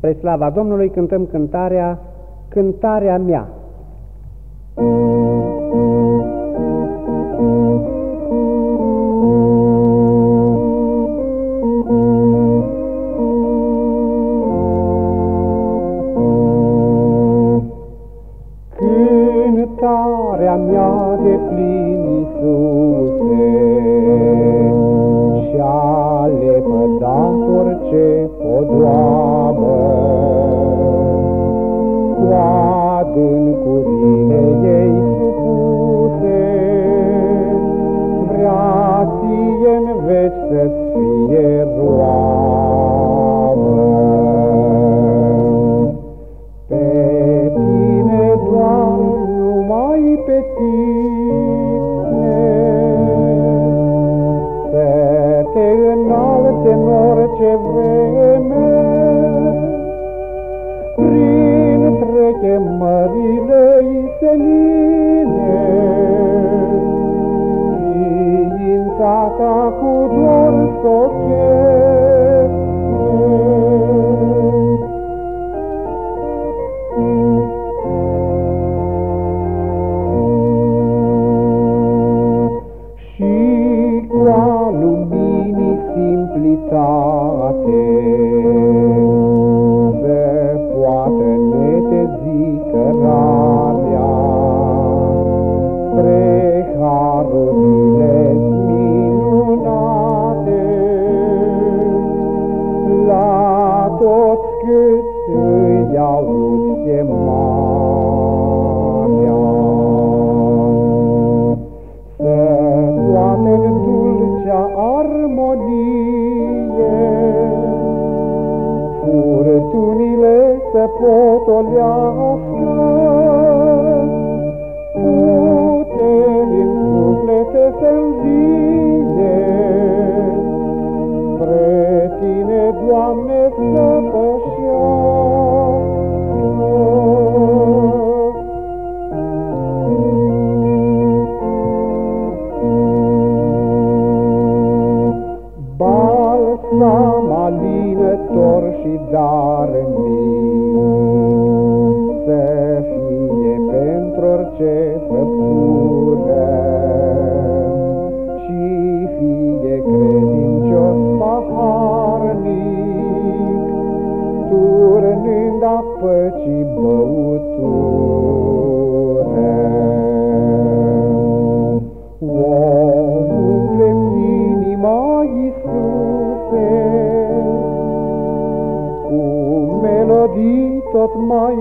Spre slava Domnului cântăm cântarea Cântarea mea. Cântarea mea de plin furine ei supuse, grație-n veci să fie roare. Simplitate se poate netezi cărarea spre harurile minunate. La toți câți îi aud chemarea. Se potolească, Puteri în suflete se învie, Spre Tine, Doamne, să pășească. balsam alinător și darnic, să turnând a păcii băutură. Umple-mi inima, Iisuse, cu melodii tot mai